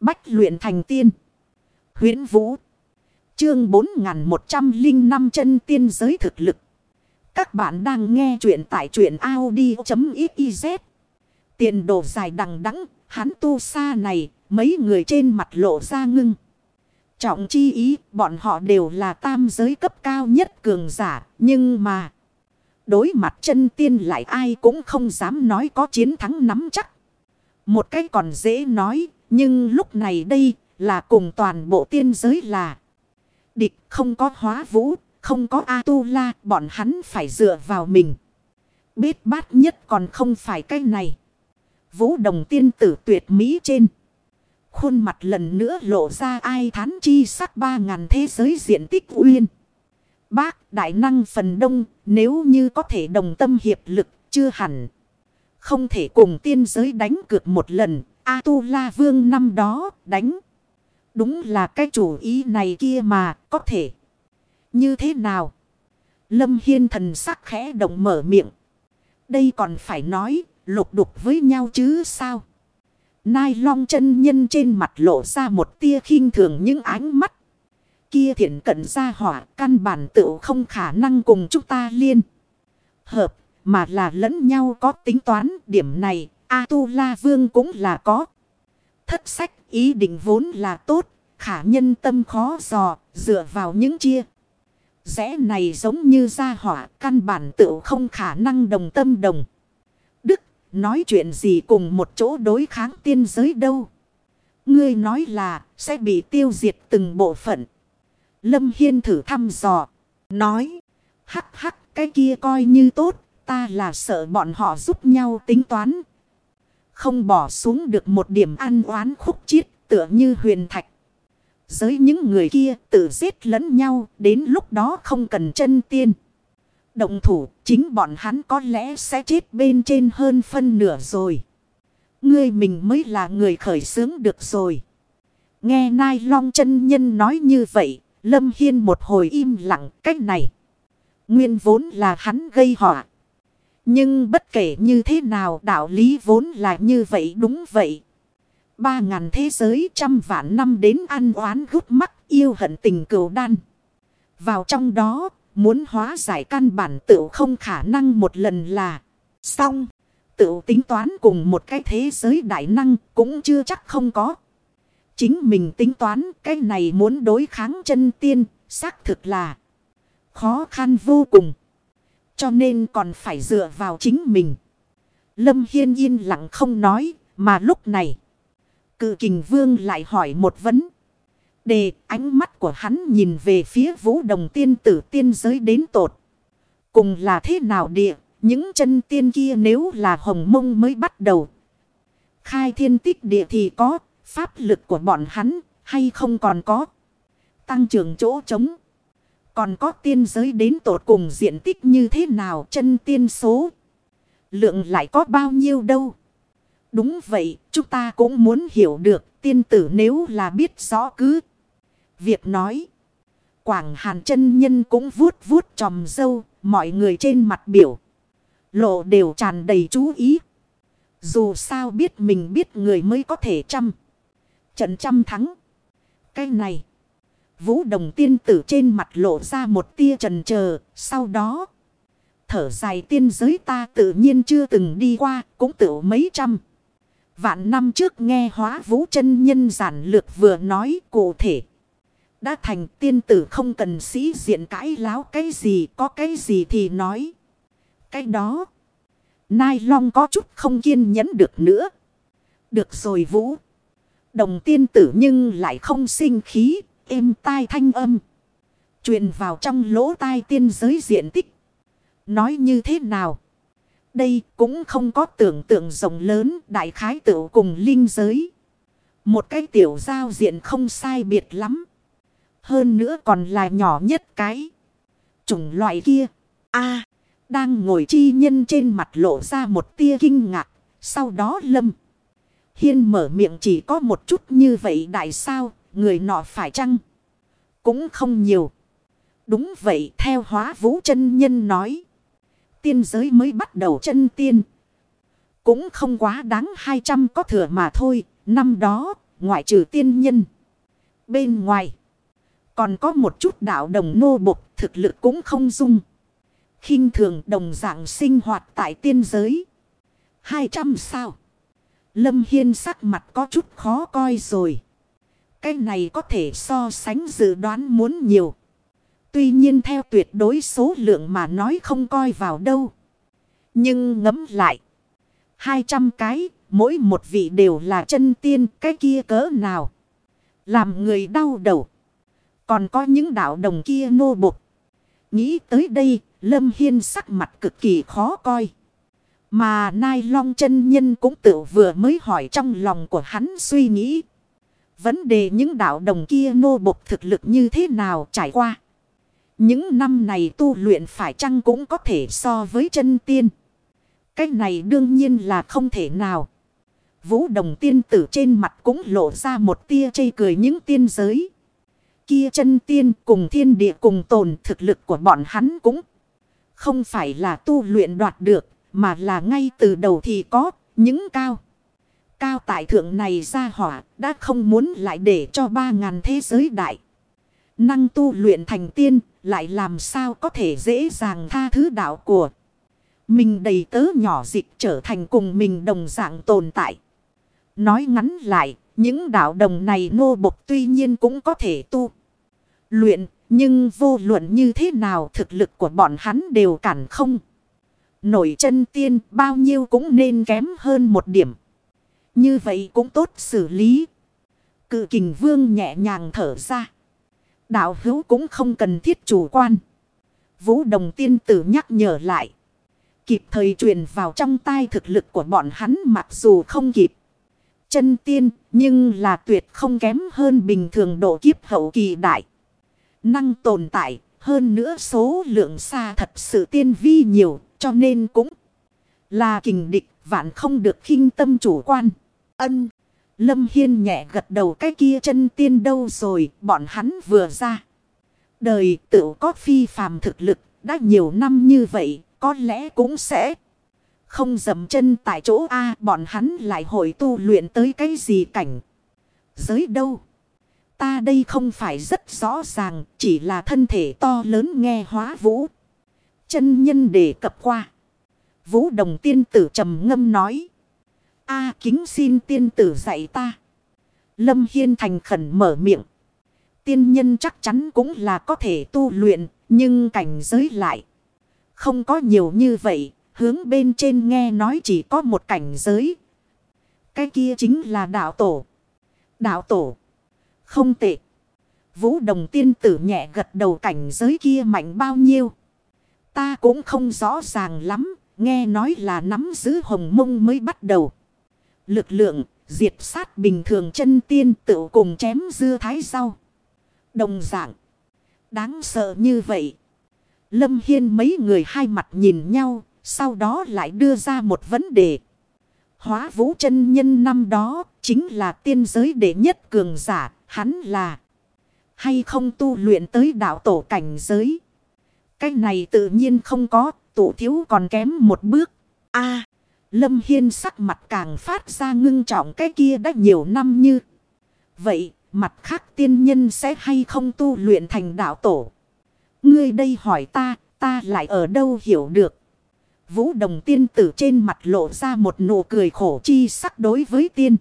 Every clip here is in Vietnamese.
Bách luyện thành tiên. huyễn Vũ. Chương 4105 chân tiên giới thực lực. Các bạn đang nghe truyện tại truyện Audi.xyz. Tiền đồ dài đằng đẵng hắn tu xa này, mấy người trên mặt lộ ra ngưng. Trọng chi ý, bọn họ đều là tam giới cấp cao nhất cường giả, nhưng mà... Đối mặt chân tiên lại ai cũng không dám nói có chiến thắng nắm chắc. Một cái còn dễ nói, nhưng lúc này đây là cùng toàn bộ tiên giới là địch không có hóa vũ, không có A-tu-la, bọn hắn phải dựa vào mình. Biết bát nhất còn không phải cái này. Vũ đồng tiên tử tuyệt mỹ trên. Khuôn mặt lần nữa lộ ra ai thán chi sắc ba ngàn thế giới diện tích uyên. Bác đại năng phần đông nếu như có thể đồng tâm hiệp lực chưa hẳn. Không thể cùng tiên giới đánh cược một lần. A-tu-la vương năm đó đánh. Đúng là cái chủ ý này kia mà, có thể. Như thế nào? Lâm Hiên thần sắc khẽ động mở miệng. Đây còn phải nói, lục đục với nhau chứ sao? Nai long chân nhân trên mặt lộ ra một tia khinh thường những ánh mắt. Kia thiện cận ra hỏa, căn bản tự không khả năng cùng chúng ta liên. Hợp, mà là lẫn nhau có tính toán điểm này. A-tu-la vương cũng là có. Thất sách ý định vốn là tốt. Khả nhân tâm khó dò, dựa vào những chia. Rẽ này giống như gia hỏa, căn bản tự không khả năng đồng tâm đồng. Đức, nói chuyện gì cùng một chỗ đối kháng tiên giới đâu. Ngươi nói là, sẽ bị tiêu diệt từng bộ phận. Lâm Hiên thử thăm dò. Nói. Hắc hắc, cái kia coi như tốt. Ta là sợ bọn họ giúp nhau tính toán. Không bỏ xuống được một điểm ăn oán khúc chiết tựa như huyền thạch. Giới những người kia tự giết lẫn nhau đến lúc đó không cần chân tiên. Động thủ chính bọn hắn có lẽ sẽ chết bên trên hơn phân nửa rồi. Ngươi mình mới là người khởi xướng được rồi. Nghe Nai Long chân nhân nói như vậy, Lâm Hiên một hồi im lặng cách này. Nguyên vốn là hắn gây họa. Nhưng bất kể như thế nào đạo lý vốn là như vậy đúng vậy. Ba ngàn thế giới trăm vạn năm đến ăn oán gút mắt yêu hận tình cừu đan. Vào trong đó, muốn hóa giải căn bản tự không khả năng một lần là xong. Tự tính toán cùng một cái thế giới đại năng cũng chưa chắc không có. Chính mình tính toán cái này muốn đối kháng chân tiên, xác thực là khó khăn vô cùng. Cho nên còn phải dựa vào chính mình. Lâm Hiên yên lặng không nói, mà lúc này. Cự kình vương lại hỏi một vấn. Đề ánh mắt của hắn nhìn về phía vũ đồng tiên tử tiên giới đến tột. Cùng là thế nào địa, những chân tiên kia nếu là hồng mông mới bắt đầu. Khai thiên tích địa thì có, pháp lực của bọn hắn hay không còn có. Tăng trưởng chỗ trống. Còn có tiên giới đến tột cùng diện tích như thế nào chân tiên số. Lượng lại có bao nhiêu đâu. Đúng vậy, chúng ta cũng muốn hiểu được tiên tử nếu là biết rõ cứ. Việc nói. Quảng hàn chân nhân cũng vuốt vuốt tròm dâu, mọi người trên mặt biểu. Lộ đều tràn đầy chú ý. Dù sao biết mình biết người mới có thể trăm. Trận trăm thắng. Cái này. Vũ đồng tiên tử trên mặt lộ ra một tia trần chờ Sau đó. Thở dài tiên giới ta tự nhiên chưa từng đi qua. Cũng tự mấy trăm. Vạn năm trước nghe hóa vũ chân nhân giản lược vừa nói cụ thể. Đã thành tiên tử không cần sĩ diện cãi láo cái gì, có cái gì thì nói. Cái đó. Nai long có chút không kiên nhẫn được nữa. Được rồi vũ. Đồng tiên tử nhưng lại không sinh khí êm tai thanh âm. truyền vào trong lỗ tai tiên giới diện tích. Nói như thế nào? Đây cũng không có tưởng tượng rộng lớn đại khái tự cùng linh giới. Một cái tiểu giao diện không sai biệt lắm. Hơn nữa còn là nhỏ nhất cái. Chủng loại kia. a, đang ngồi chi nhân trên mặt lộ ra một tia kinh ngạc. Sau đó lâm. Hiên mở miệng chỉ có một chút như vậy đại sao người nọ phải chăng? Cũng không nhiều. Đúng vậy, theo hóa vũ chân nhân nói. Tiên giới mới bắt đầu chân tiên. Cũng không quá đáng 200 có thừa mà thôi. Năm đó, ngoại trừ tiên nhân. Bên ngoài. Còn có một chút đạo đồng nô bộc, thực lực cũng không dung. khinh thường đồng dạng sinh hoạt tại tiên giới. 200 sao. Lâm Hiên sắc mặt có chút khó coi rồi. Cái này có thể so sánh dự đoán muốn nhiều. Tuy nhiên theo tuyệt đối số lượng mà nói không coi vào đâu. Nhưng ngấm lại. 200 cái, mỗi một vị đều là chân tiên, cái kia cỡ nào. Làm người đau đầu. Còn có những đạo đồng kia nô bục. Nghĩ tới đây, Lâm Hiên sắc mặt cực kỳ khó coi. Mà Nai Long chân nhân cũng tự vừa mới hỏi trong lòng của hắn suy nghĩ. Vấn đề những đạo đồng kia nô bộc thực lực như thế nào trải qua. Những năm này tu luyện phải chăng cũng có thể so với chân tiên. Cái này đương nhiên là không thể nào. Vũ đồng tiên tử trên mặt cũng lộ ra một tia chây cười những tiên giới. Kia chân tiên cùng thiên địa cùng tồn thực lực của bọn hắn cũng không phải là tu luyện đoạt được, mà là ngay từ đầu thì có, những cao. Cao tại thượng này ra hỏa đã không muốn lại để cho ba ngàn thế giới đại. Năng tu luyện thành tiên lại làm sao có thể dễ dàng tha thứ đạo của. Mình đầy tớ nhỏ dịch trở thành cùng mình đồng dạng tồn tại. Nói ngắn lại, những đạo đồng này nô bộc tuy nhiên cũng có thể tu. Luyện, nhưng vô luận như thế nào thực lực của bọn hắn đều cản không. Nổi chân tiên bao nhiêu cũng nên kém hơn một điểm. Như vậy cũng tốt xử lý. Cự kình vương nhẹ nhàng thở ra. Đạo hữu cũng không cần thiết chủ quan. Vũ đồng tiên tử nhắc nhở lại. Kịp thời truyền vào trong tai thực lực của bọn hắn mặc dù không kịp. Chân tiên, nhưng là tuyệt không kém hơn bình thường độ kiếp hậu kỳ đại. Năng tồn tại, hơn nữa số lượng xa thật sự tiên vi nhiều, cho nên cũng là kình địch, vạn không được khinh tâm chủ quan. Ân. Lâm Hiên nhẹ gật đầu, cái kia chân tiên đâu rồi bọn hắn vừa ra. Đời tự có phi phàm thực lực, đã nhiều năm như vậy, có lẽ cũng sẽ không dầm chân tại chỗ A, bọn hắn lại hội tu luyện tới cái gì cảnh. Giới đâu? Ta đây không phải rất rõ ràng, chỉ là thân thể to lớn nghe hóa vũ. Chân nhân đề cập qua. Vũ đồng tiên tử trầm ngâm nói. A kính xin tiên tử dạy ta. Lâm Hiên thành khẩn mở miệng. Tiên nhân chắc chắn cũng là có thể tu luyện. Nhưng cảnh giới lại. Không có nhiều như vậy. Hướng bên trên nghe nói chỉ có một cảnh giới. Cái kia chính là đạo tổ. Đạo tổ. Không tệ. Vũ đồng tiên tử nhẹ gật đầu cảnh giới kia mạnh bao nhiêu. Ta cũng không rõ ràng lắm. Nghe nói là nắm giữ hồng mông mới bắt đầu. Lực lượng diệt sát bình thường chân tiên tự cùng chém dưa thái rau. Đồng dạng. Đáng sợ như vậy. Lâm Hiên mấy người hai mặt nhìn nhau. Sau đó lại đưa ra một vấn đề. Hóa vũ chân nhân năm đó chính là tiên giới đệ nhất cường giả. Hắn là hay không tu luyện tới đạo tổ cảnh giới. Cái này tự nhiên không có, tụ thiếu còn kém một bước. a Lâm Hiên sắc mặt càng phát ra ngưng trọng cái kia đã nhiều năm như. Vậy, mặt khác tiên nhân sẽ hay không tu luyện thành đạo tổ? Ngươi đây hỏi ta, ta lại ở đâu hiểu được? Vũ đồng tiên tử trên mặt lộ ra một nụ cười khổ chi sắc đối với tiên.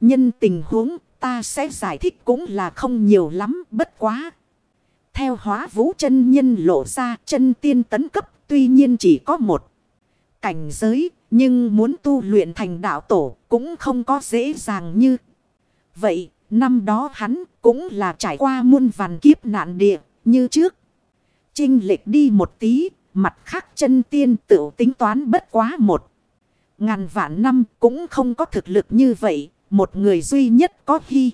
Nhân tình huống ta sẽ giải thích cũng là không nhiều lắm bất quá. Theo hóa vũ chân nhân lộ ra chân tiên tấn cấp tuy nhiên chỉ có một cảnh giới. Nhưng muốn tu luyện thành đạo tổ cũng không có dễ dàng như. Vậy, năm đó hắn cũng là trải qua muôn vàn kiếp nạn địa, như trước. Trinh lệch đi một tí, mặt khác chân tiên tự tính toán bất quá một. Ngàn vạn năm cũng không có thực lực như vậy. Một người duy nhất có hy.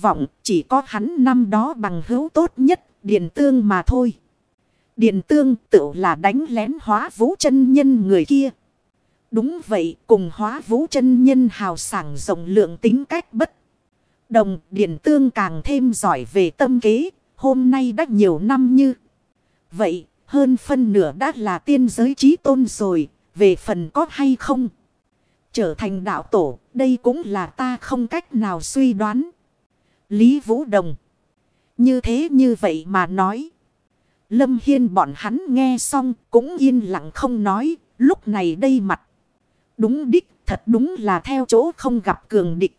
Vọng chỉ có hắn năm đó bằng hữu tốt nhất, Điền tương mà thôi. Điền tương tự là đánh lén hóa vũ chân nhân người kia. Đúng vậy cùng hóa vũ chân nhân hào sảng rộng lượng tính cách bất. Đồng điền tương càng thêm giỏi về tâm kế. Hôm nay đã nhiều năm như. Vậy hơn phân nửa đã là tiên giới trí tôn rồi. Về phần có hay không. Trở thành đạo tổ, đây cũng là ta không cách nào suy đoán. Lý Vũ Đồng. Như thế như vậy mà nói. Lâm Hiên bọn hắn nghe xong cũng yên lặng không nói. Lúc này đây mặt. Đúng đích, thật đúng là theo chỗ không gặp cường địch.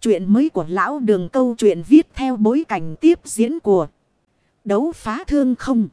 Chuyện mới của lão đường câu chuyện viết theo bối cảnh tiếp diễn của đấu phá thương không.